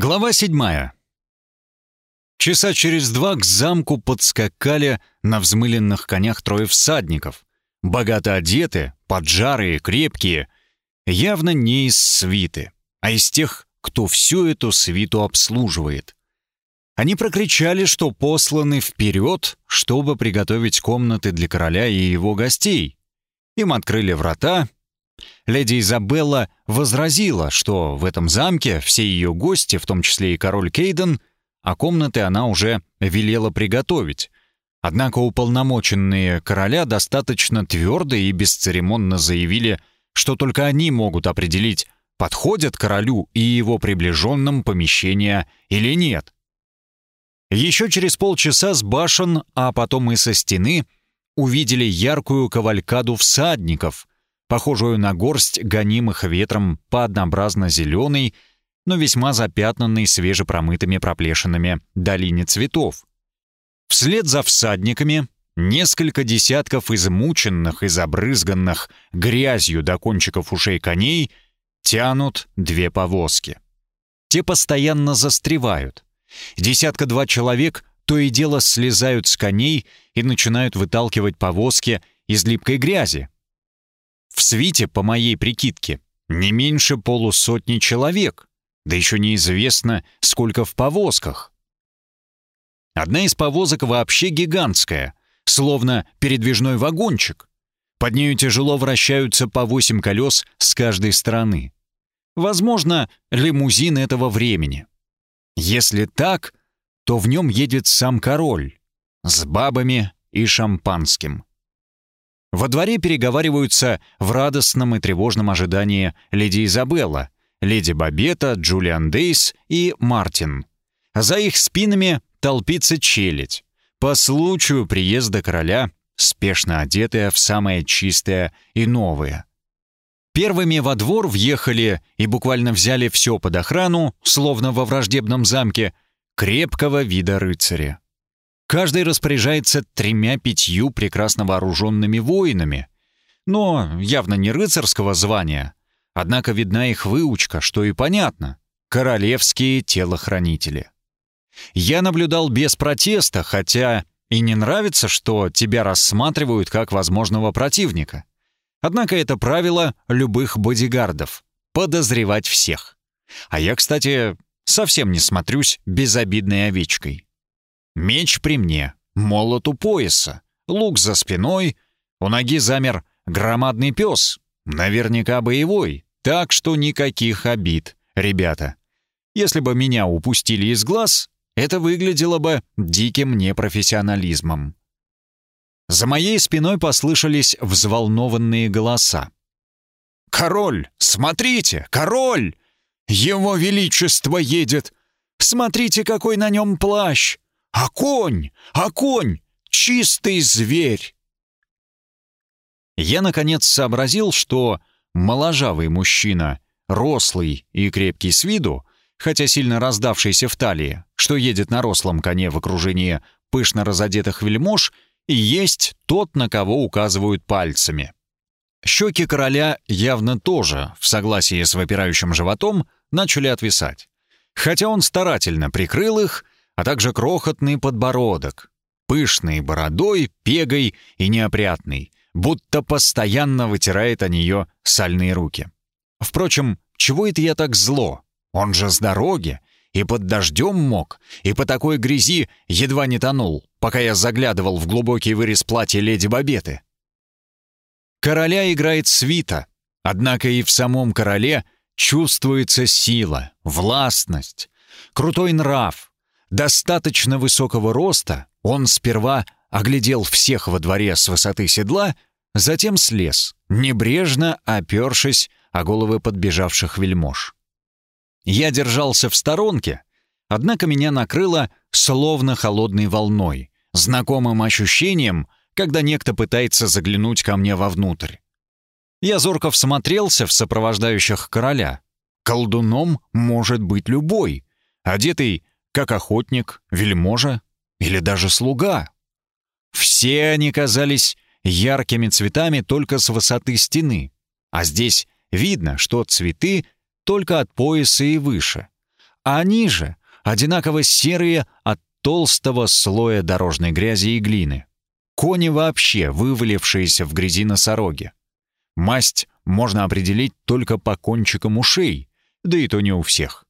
Глава седьмая. Часа через два к замку подскакали на взмыленных конях трое всадников. Богато одеты, поджарые, крепкие. Явно не из свиты, а из тех, кто всю эту свиту обслуживает. Они прокричали, что посланы вперед, чтобы приготовить комнаты для короля и его гостей. Им открыли врата, Леди Изабелла возразила, что в этом замке все ее гости, в том числе и король Кейден, а комнаты она уже велела приготовить. Однако уполномоченные короля достаточно твердо и бесцеремонно заявили, что только они могут определить, подходят королю и его приближенным помещения или нет. Еще через полчаса с башен, а потом и со стены, увидели яркую кавалькаду всадников, похожую на горсть гонимых ветром по однообразно зеленой, но весьма запятнанной свежепромытыми проплешинами долине цветов. Вслед за всадниками несколько десятков измученных и забрызганных грязью до кончиков ушей коней тянут две повозки. Те постоянно застревают. Десятка-два человек то и дело слезают с коней и начинают выталкивать повозки из липкой грязи, в свите, по моей прикидке, не меньше полусотни человек, да еще неизвестно, сколько в повозках. Одна из повозок вообще гигантская, словно передвижной вагончик. Под нею тяжело вращаются по восемь колес с каждой стороны. Возможно, лимузин этого времени. Если так, то в нем едет сам король с бабами и шампанским. Во дворе переговариваются в радостном и тревожном ожидании леди Изабелла, леди Бабета, Джулиан Дейс и Мартин. За их спинами толпится челядь. По случаю приезда короля, спешно одетая в самое чистое и новое. Первыми во двор въехали и буквально взяли все под охрану, словно во враждебном замке, крепкого вида рыцаря. Каждый распоряжается тремя-пятью прекрасно вооруженными воинами, но явно не рыцарского звания. Однако видна их выучка, что и понятно — королевские телохранители. Я наблюдал без протеста, хотя и не нравится, что тебя рассматривают как возможного противника. Однако это правило любых бодигардов — подозревать всех. А я, кстати, совсем не смотрюсь безобидной овечкой. Меч при мне, молот у пояса, лук за спиной. У ноги замер громадный пес, наверняка боевой, так что никаких обид, ребята. Если бы меня упустили из глаз, это выглядело бы диким непрофессионализмом. За моей спиной послышались взволнованные голоса. «Король! Смотрите! Король! Его Величество едет! Смотрите, какой на нем плащ! А конь! А конь! Чистый зверь!» Я, наконец, сообразил, что моложавый мужчина, рослый и крепкий с виду, хотя сильно раздавшийся в талии, что едет на рослом коне в окружении пышно разодетых вельмож, и есть тот, на кого указывают пальцами. Щеки короля явно тоже, в согласии с выпирающим животом, начали отвисать. Хотя он старательно прикрыл их — а также крохотный подбородок, пышный бородой, пегой и неопрятный, будто постоянно вытирает о нее сальные руки. Впрочем, чего это я так зло? Он же с дороги, и под дождем мог, и по такой грязи едва не тонул, пока я заглядывал в глубокий вырез платья леди Бабеты. Короля играет свита, однако и в самом короле чувствуется сила, властность, крутой нрав, достаточно высокого роста, он сперва оглядел всех во дворе с высоты седла, затем слез, небрежно опершись о головы подбежавших вельмож. Я держался в сторонке, однако меня накрыло словно холодной волной, знакомым ощущением, когда некто пытается заглянуть ко мне вовнутрь. Я зорко всмотрелся в сопровождающих короля. Колдуном может быть любой, одетый как охотник, вельможа или даже слуга. Все они казались яркими цветами только с высоты стены, а здесь видно, что цветы только от пояса и выше, а они же одинаково серые от толстого слоя дорожной грязи и глины. Кони вообще вывалившиеся в грязи носороги. Масть можно определить только по кончикам ушей, да и то не у всех.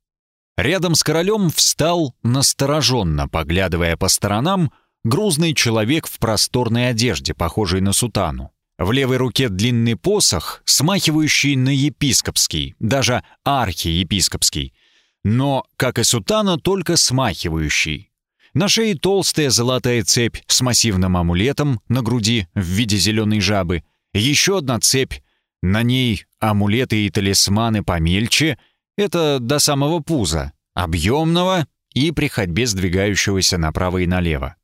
Рядом с королем встал, настороженно поглядывая по сторонам, грузный человек в просторной одежде, похожей на сутану. В левой руке длинный посох, смахивающий на епископский, даже архиепископский, но, как и сутана, только смахивающий. На шее толстая золотая цепь с массивным амулетом на груди в виде зеленой жабы, еще одна цепь, на ней амулеты и талисманы помельче — это до самого пуза, объемного и при ходьбе сдвигающегося направо и налево.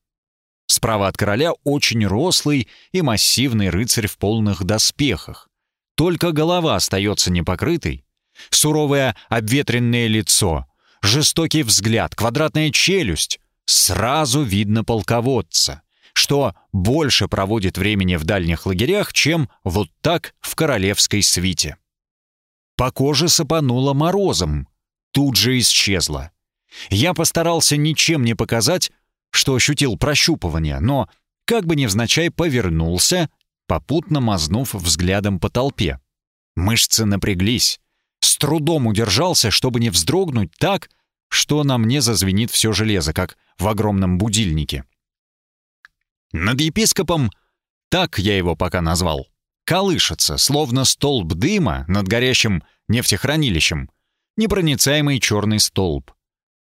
Справа от короля очень рослый и массивный рыцарь в полных доспехах. Только голова остается непокрытой. Суровое обветренное лицо, жестокий взгляд, квадратная челюсть. Сразу видно полководца, что больше проводит времени в дальних лагерях, чем вот так в королевской свите. По коже сапануло морозом. Тут же исчезло. Я постарался ничем не показать, что ощутил прощупывание, но, как бы невзначай, повернулся, попутно мазнув взглядом по толпе. Мышцы напряглись. С трудом удержался, чтобы не вздрогнуть так, что на мне зазвенит все железо, как в огромном будильнике. Над епископом, так я его пока назвал, колышется, словно столб дыма над горящим нефтехранилищем, непроницаемый черный столб.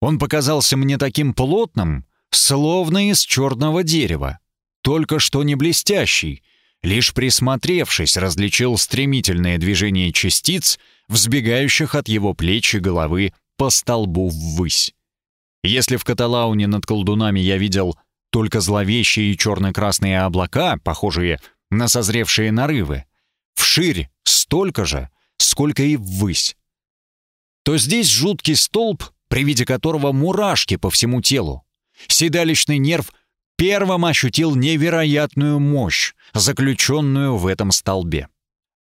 Он показался мне таким плотным, словно из черного дерева, только что не блестящий, лишь присмотревшись, различил стремительное движение частиц, взбегающих от его плеч и головы по столбу ввысь. Если в Каталауне над колдунами я видел только зловещие черно-красные облака, похожие на созревшие нарывы, вширь столько же, сколько и ввысь, то здесь жуткий столб, при виде которого мурашки по всему телу. Седалищный нерв первым ощутил невероятную мощь, заключенную в этом столбе.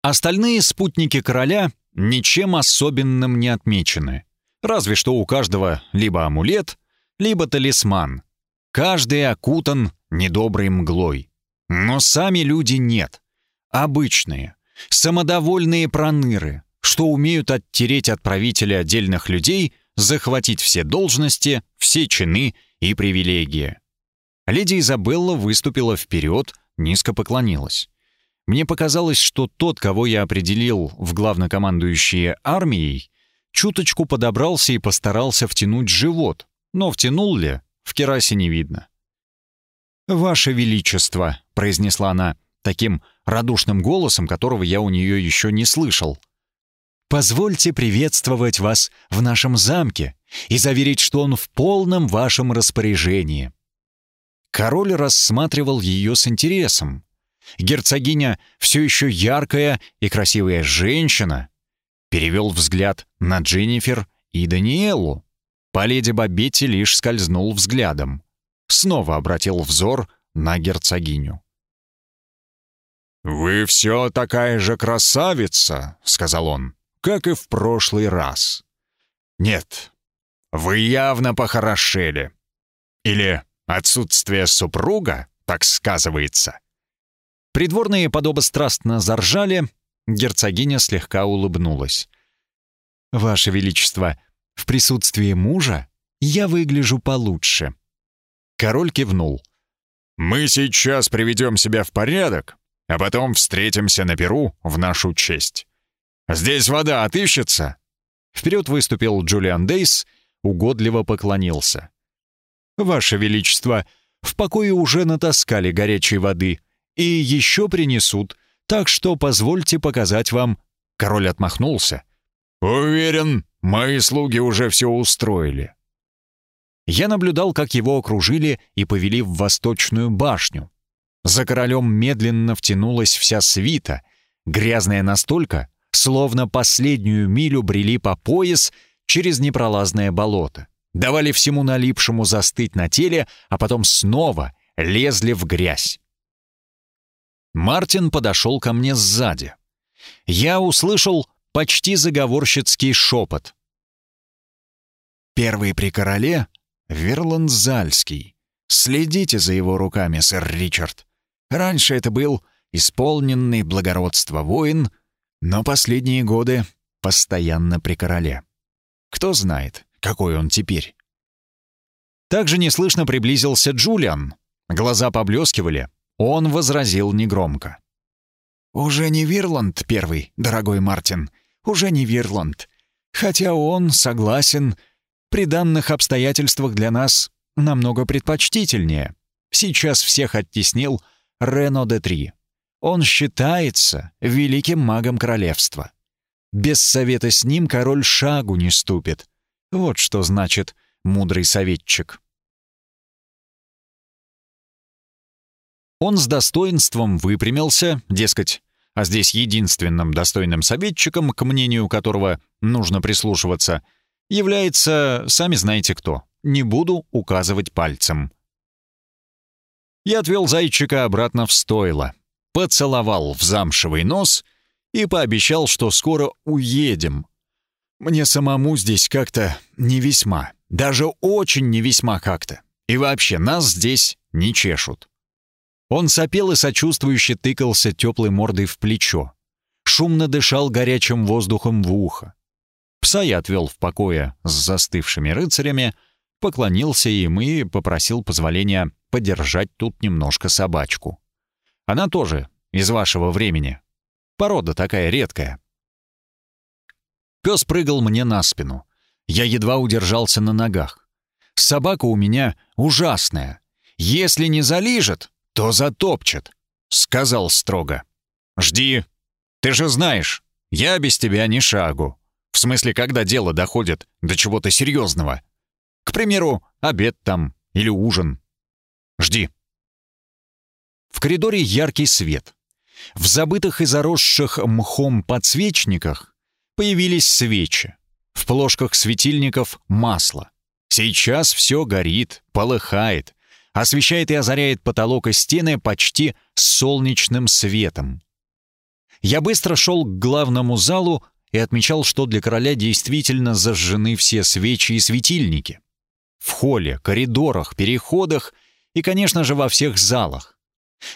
Остальные спутники короля ничем особенным не отмечены. Разве что у каждого либо амулет, либо талисман. Каждый окутан недоброй мглой. Но сами люди нет. Обычные, самодовольные проныры, что умеют оттереть от правителя отдельных людей, захватить все должности, все чины и привилегии. Леди Изабелла выступила вперед, низко поклонилась. Мне показалось, что тот, кого я определил в главнокомандующие армией, чуточку подобрался и постарался втянуть живот, но втянул ли, в керасе не видно. «Ваше Величество», — произнесла она таким радушным голосом, которого я у нее еще не слышал. «Позвольте приветствовать вас в нашем замке и заверить, что он в полном вашем распоряжении». Король рассматривал ее с интересом. Герцогиня все еще яркая и красивая женщина. Перевел взгляд на Дженнифер и Даниэлу. По леди Бабетти лишь скользнул взглядом снова обратил взор на герцогиню. «Вы все такая же красавица», — сказал он, — «как и в прошлый раз». «Нет, вы явно похорошели. Или отсутствие супруга так сказывается». Придворные подобострастно заржали, герцогиня слегка улыбнулась. «Ваше Величество, в присутствии мужа я выгляжу получше», Король кивнул. «Мы сейчас приведем себя в порядок, а потом встретимся на Перу в нашу честь. Здесь вода отыщется?» Вперед выступил Джулиан Дейс, угодливо поклонился. «Ваше Величество, в покое уже натаскали горячей воды и еще принесут, так что позвольте показать вам...» Король отмахнулся. «Уверен, мои слуги уже все устроили. Я наблюдал, как его окружили и повели в восточную башню. За королем медленно втянулась вся свита, грязная настолько, словно последнюю милю брели по пояс через непролазное болото. Давали всему налипшему застыть на теле, а потом снова лезли в грязь. Мартин подошел ко мне сзади. Я услышал почти заговорщицкий шепот. Первый при короле — Верландзальский. Следите за его руками, сэр Ричард. Раньше это был исполненный благородства воин, но последние годы постоянно при короле. Кто знает, какой он теперь. Также неслышно приблизился Джулиан. Глаза поблескивали. Он возразил негромко. «Уже не Вирланд первый, дорогой Мартин. Уже не Вирланд. Хотя он согласен, при данных обстоятельствах для нас намного предпочтительнее. Сейчас всех оттеснил Рено де Три. Он считается великим магом королевства. Без совета с ним король шагу не ступит. Вот что значит мудрый советчик. Он с достоинством выпрямился, дескать, а здесь единственным достойным советчиком, к мнению которого нужно прислушиваться, является, сами знаете кто. Не буду указывать пальцем. Я отвел зайчика обратно в стойло, поцеловал в замшевый нос и пообещал, что скоро уедем. Мне самому здесь как-то не весьма, даже очень не весьма как-то. И вообще, нас здесь не чешут. Он сопел и сочувствующе тыкался теплой мордой в плечо. Шумно дышал горячим воздухом в ухо. Пса я отвел в покое с застывшими рыцарями, поклонился им и попросил позволения подержать тут немножко собачку. Она тоже из вашего времени. Порода такая редкая. Пес прыгал мне на спину. Я едва удержался на ногах. Собака у меня ужасная. Если не залижет, то затопчет», — сказал строго. «Жди. Ты же знаешь, я без тебя ни шагу. В смысле, когда дело доходит до чего-то серьезного. К примеру, обед там или ужин. Жди». В коридоре яркий свет. В забытых и заросших мхом подсвечниках появились свечи. В плошках светильников масло. Сейчас все горит, полыхает, освещает и озаряет потолок и стены почти солнечным светом. Я быстро шел к главному залу и отмечал, что для короля действительно зажжены все свечи и светильники. В холле, коридорах, переходах и, конечно же, во всех залах.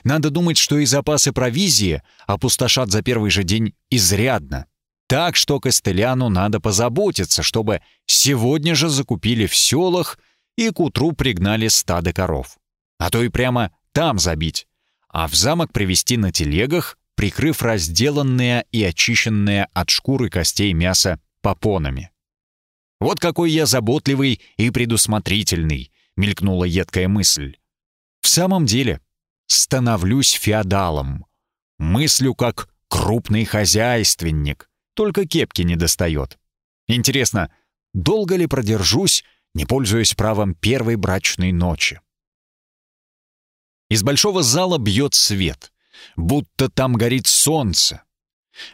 Надо думать, что и запасы провизии опустошат за первый же день изрядно. Так что Костеляну надо позаботиться, чтобы сегодня же закупили в селах и к утру пригнали стадо коров. А то и прямо там забить, а в замок привезти на телегах, прикрыв разделанное и очищенное от шкуры костей мясо попонами. «Вот какой я заботливый и предусмотрительный», — мелькнула едкая мысль. «В самом деле, становлюсь феодалом. Мыслю как крупный хозяйственник, только кепки не достает. Интересно, долго ли продержусь не пользуясь правом первой брачной ночи. Из большого зала бьет свет, будто там горит солнце.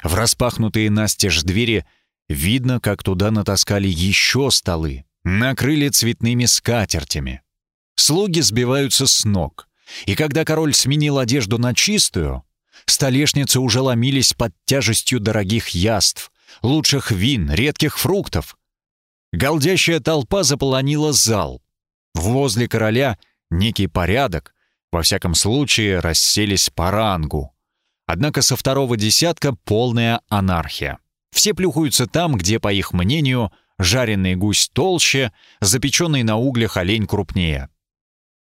В распахнутые настежь двери видно, как туда натаскали еще столы, накрыли цветными скатертями. Слуги сбиваются с ног, и когда король сменил одежду на чистую, столешницы уже ломились под тяжестью дорогих яств, лучших вин, редких фруктов, Голдящая толпа заполонила зал. Возле короля некий порядок, во всяком случае расселись по рангу. Однако со второго десятка полная анархия. Все плюхаются там, где, по их мнению, жареный гусь толще, запеченный на углях олень крупнее.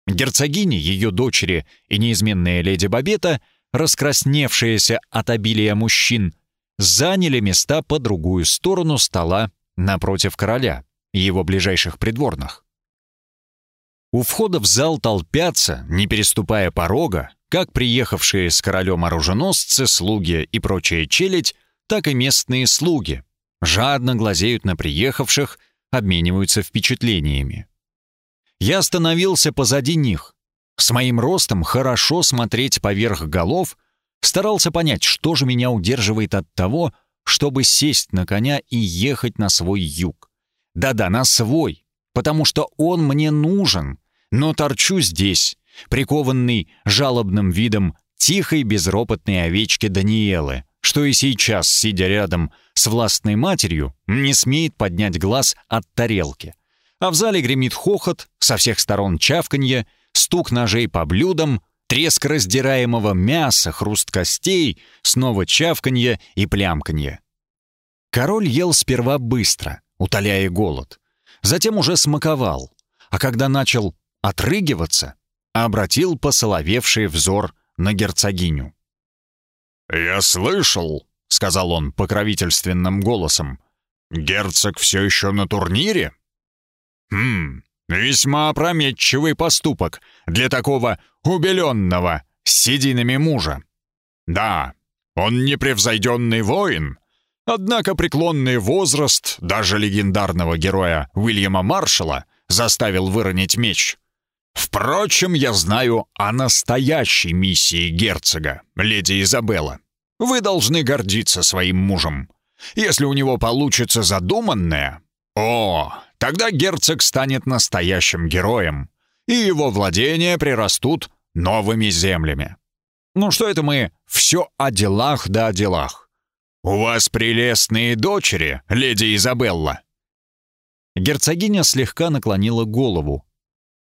Герцогини, ее дочери и неизменная леди Бабета, раскрасневшиеся от обилия мужчин, заняли места по другую сторону стола напротив короля и его ближайших придворных. У входа в зал толпятся, не переступая порога, как приехавшие с королем оруженосцы, слуги и прочая челядь, так и местные слуги. Жадно глазеют на приехавших, обмениваются впечатлениями. Я остановился позади них. С моим ростом хорошо смотреть поверх голов, старался понять, что же меня удерживает от того, чтобы сесть на коня и ехать на свой юг. Да-да, на свой, потому что он мне нужен, но торчу здесь, прикованный жалобным видом тихой безропотной овечки Даниэлы, что и сейчас, сидя рядом с властной матерью, не смеет поднять глаз от тарелки, А в зале гремит хохот, со всех сторон чавканье, стук ножей по блюдам, треск раздираемого мяса, хруст костей, снова чавканье и плямканье. Король ел сперва быстро, утоляя голод. Затем уже смаковал. А когда начал отрыгиваться, обратил посоловевший взор на герцогиню. «Я слышал», — сказал он покровительственным голосом, «герцог все еще на турнире?» «Хм, весьма опрометчивый поступок для такого убеленного с сединами мужа. Да, он непревзойденный воин, однако преклонный возраст даже легендарного героя Уильяма Маршалла заставил выронить меч. Впрочем, я знаю о настоящей миссии герцога, леди Изабелла. Вы должны гордиться своим мужем. Если у него получится задуманное, о, тогда герцог станет настоящим героем, и его владения прирастут новыми землями. Ну что это мы все о делах да о делах? У вас прелестные дочери, леди Изабелла. Герцогиня слегка наклонила голову.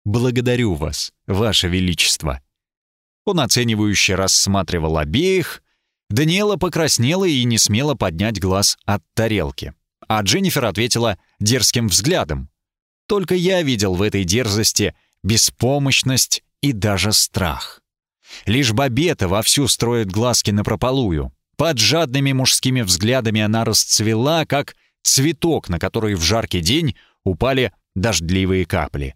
«Благодарю вас, ваше величество». Он оценивающе рассматривал обеих. Даниэла покраснела и не смела поднять глаз от тарелки. А Дженнифер ответила дерзким взглядом. Только я видел в этой дерзости беспомощность и даже страх. Лишь Бабета вовсю строит глазки напропалую. Под жадными мужскими взглядами она расцвела, как цветок, на который в жаркий день упали дождливые капли.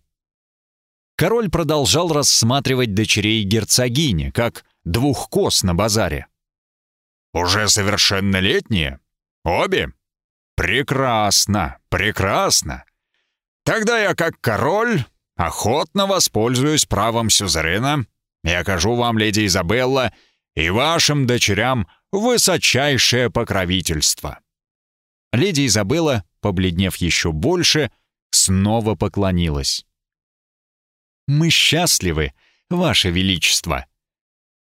Король продолжал рассматривать дочерей герцогини, как двух коз на базаре. «Уже совершеннолетние? Обе? Прекрасно, прекрасно. Тогда я, как король, охотно воспользуюсь правом сюзерена и окажу вам, леди Изабелла, и вашим дочерям высочайшее покровительство». Леди Изабелла, побледнев еще больше, снова поклонилась. Мы счастливы, ваше величество».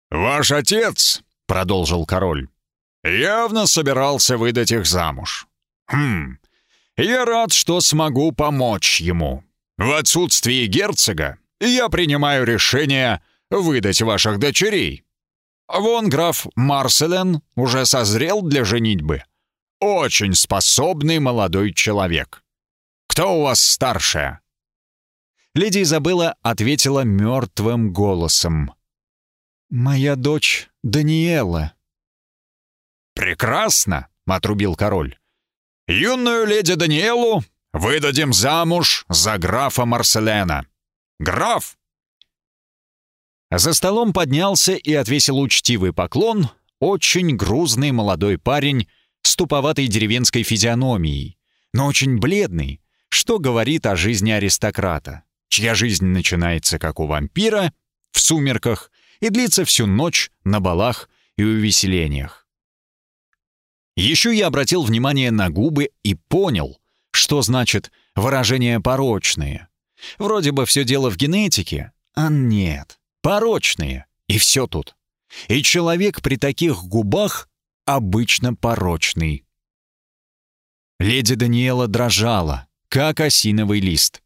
«Ваш отец», — продолжил король, — «явно собирался выдать их замуж. Хм, я рад, что смогу помочь ему. В отсутствие герцога я принимаю решение выдать ваших дочерей. Вон граф Марселен уже созрел для женитьбы. Очень способный молодой человек. Кто у вас старшая?» Леди Изабелла ответила мертвым голосом. «Моя дочь Даниэла». «Прекрасно!» — отрубил король. «Юную леди Даниэлу выдадим замуж за графа Марселена. Граф!» За столом поднялся и отвесил учтивый поклон очень грузный молодой парень с туповатой деревенской физиономией, но очень бледный, что говорит о жизни аристократа чья жизнь начинается, как у вампира, в сумерках и длится всю ночь на балах и увеселениях. Еще я обратил внимание на губы и понял, что значит выражение «порочные». Вроде бы все дело в генетике, а нет, порочные, и все тут. И человек при таких губах обычно порочный. Леди Даниэла дрожала, как осиновый лист.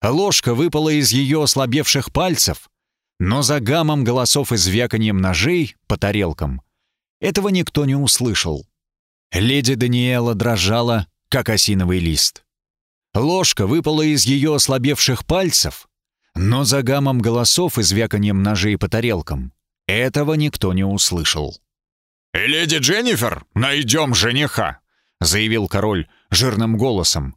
Ложка выпала из ее ослабевших пальцев, но за гамом голосов и звяканьем ножей по тарелкам этого никто не услышал. Леди Даниэла дрожала, как осиновый лист. Ложка выпала из ее ослабевших пальцев, но за гамом голосов и звяканьем ножей по тарелкам этого никто не услышал. «Леди Дженнифер, найдем жениха!» — заявил король жирным голосом.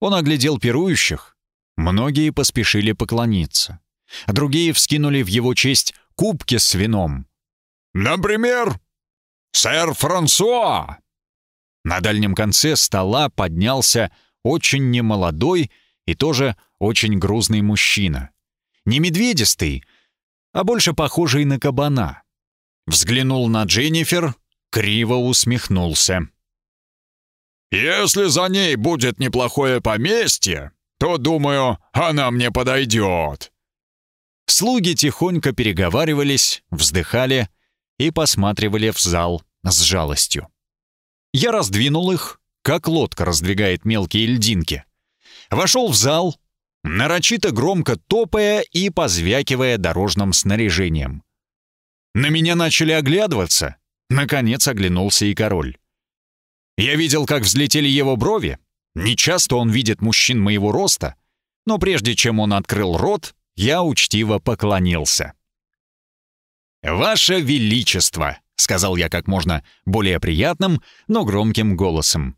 Он оглядел пирующих, Многие поспешили поклониться. Другие вскинули в его честь кубки с вином. «Например, сэр Франсуа!» На дальнем конце стола поднялся очень немолодой и тоже очень грузный мужчина. Не медведистый, а больше похожий на кабана. Взглянул на Дженнифер, криво усмехнулся. «Если за ней будет неплохое поместье, то, думаю, она мне подойдет». Слуги тихонько переговаривались, вздыхали и посматривали в зал с жалостью. Я раздвинул их, как лодка раздвигает мелкие льдинки. Вошел в зал, нарочито громко топая и позвякивая дорожным снаряжением. На меня начали оглядываться. Наконец оглянулся и король. Я видел, как взлетели его брови. Нечасто он видит мужчин моего роста. Но прежде чем он открыл рот, я учтиво поклонился. «Ваше Величество!» — сказал я как можно более приятным, но громким голосом.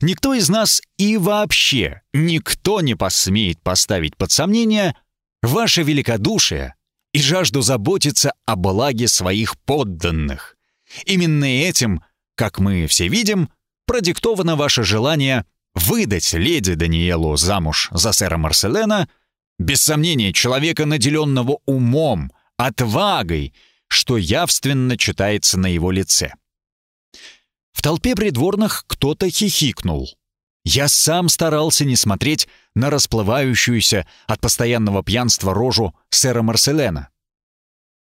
«Никто из нас и вообще никто не посмеет поставить под сомнение ваше великодушие и жажду заботиться о благе своих подданных. Именно этим, как мы все видим, продиктовано ваше желание выдать леди Даниэлу замуж за сэра Марселена, без сомнения, человека, наделенного умом, отвагой, что явственно читается на его лице. В толпе придворных кто-то хихикнул. Я сам старался не смотреть на расплывающуюся от постоянного пьянства рожу сэра Марселена.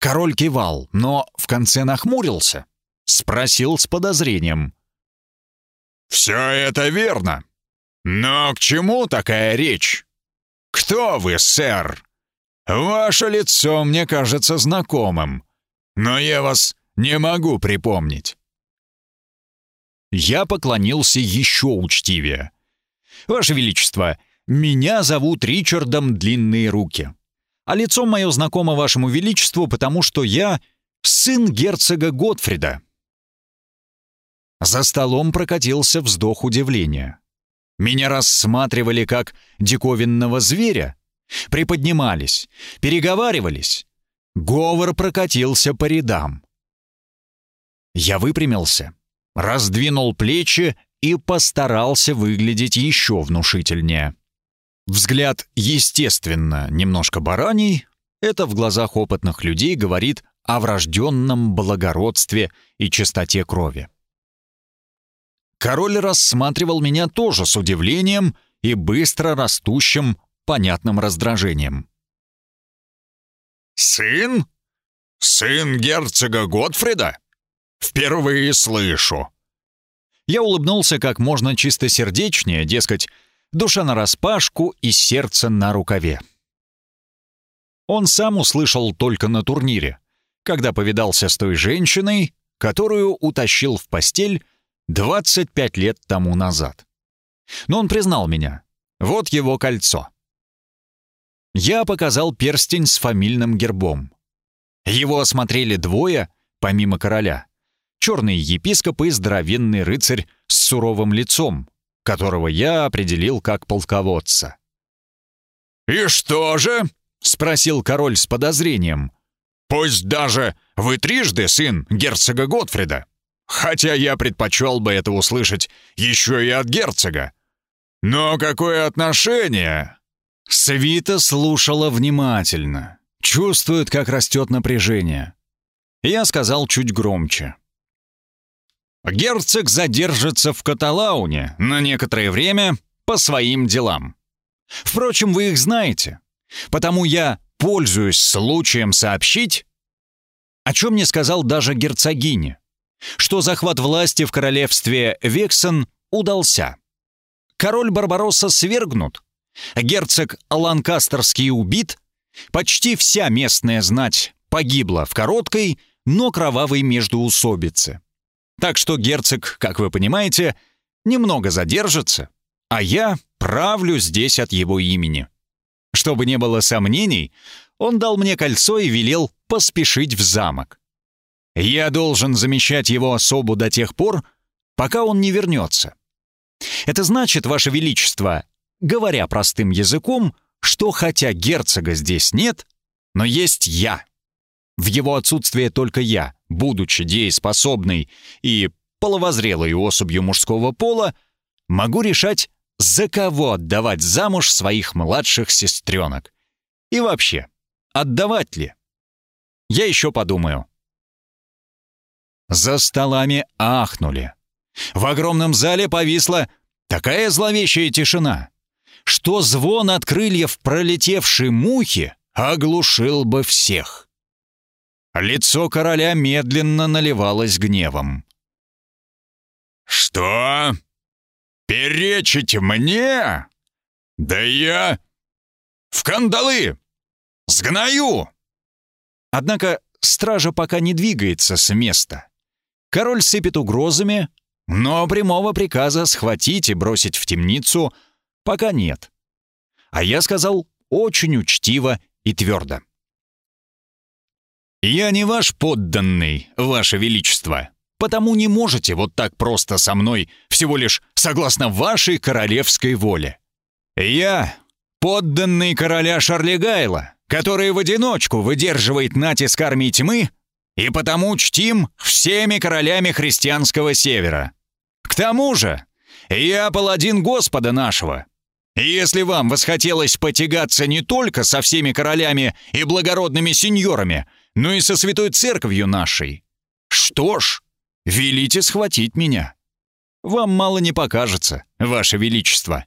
Король кивал, но в конце нахмурился. Спросил с подозрением. «Все это верно. Но к чему такая речь? Кто вы, сэр? Ваше лицо мне кажется знакомым, но я вас не могу припомнить». Я поклонился еще учтивее. «Ваше Величество, меня зовут Ричардом Длинные Руки, а лицо мое знакомо Вашему Величеству, потому что я сын герцога Готфрида». За столом прокатился вздох удивления. Меня рассматривали как диковинного зверя, приподнимались, переговаривались. Говор прокатился по рядам. Я выпрямился, раздвинул плечи и постарался выглядеть еще внушительнее. Взгляд, естественно, немножко бараний, это в глазах опытных людей говорит о врожденном благородстве и чистоте крови. Король рассматривал меня тоже с удивлением и быстро растущим, понятным раздражением. «Сын? Сын герцога Готфрида? Впервые слышу!» Я улыбнулся как можно чистосердечнее, дескать, душа нараспашку и сердце на рукаве. Он сам услышал только на турнире, когда повидался с той женщиной, которую утащил в постель 25 лет тому назад. Но он признал меня. Вот его кольцо. Я показал перстень с фамильным гербом. Его осмотрели двое, помимо короля. Черный епископ и здоровенный рыцарь с суровым лицом, которого я определил как полководца. «И что же?» — спросил король с подозрением. «Пусть даже вы трижды сын герцога Готфрида, Хотя я предпочел бы это услышать еще и от герцога. Но какое отношение? Свита слушала внимательно. Чувствует, как растет напряжение. Я сказал чуть громче. Герцог задержится в Каталауне на некоторое время по своим делам. Впрочем, вы их знаете. Потому я пользуюсь случаем сообщить, о чем мне сказал даже герцогиня что захват власти в королевстве Вексон удался. Король Барбаросса свергнут, герцог Ланкастерский убит, почти вся местная знать погибла в короткой, но кровавой междоусобице. Так что герцог, как вы понимаете, немного задержится, а я правлю здесь от его имени. Чтобы не было сомнений, он дал мне кольцо и велел поспешить в замок. Я должен замещать его особу до тех пор, пока он не вернется. Это значит, Ваше Величество, говоря простым языком, что хотя герцога здесь нет, но есть я. В его отсутствие только я, будучи дееспособной и половозрелой особью мужского пола, могу решать, за кого отдавать замуж своих младших сестренок. И вообще, отдавать ли? Я еще подумаю. За столами ахнули. В огромном зале повисла такая зловещая тишина, что звон от крыльев пролетевшей мухи оглушил бы всех. Лицо короля медленно наливалось гневом. «Что? Перечить мне? «Да я... в кандалы! Сгною!» Однако стража пока не двигается с места. Король сыпет угрозами, но прямого приказа схватить и бросить в темницу пока нет. А я сказал очень учтиво и твердо. «Я не ваш подданный, ваше величество, потому не можете вот так просто со мной, всего лишь согласно вашей королевской воле. Я подданный короля Шарлигайла, который в одиночку выдерживает натиск армии тьмы и потому чтим всеми королями христианского севера. К тому же, я паладин Господа нашего. Если вам восхотелось потягаться не только со всеми королями и благородными сеньорами, но и со святой церковью нашей, что ж, велите схватить меня. Вам мало не покажется, ваше величество».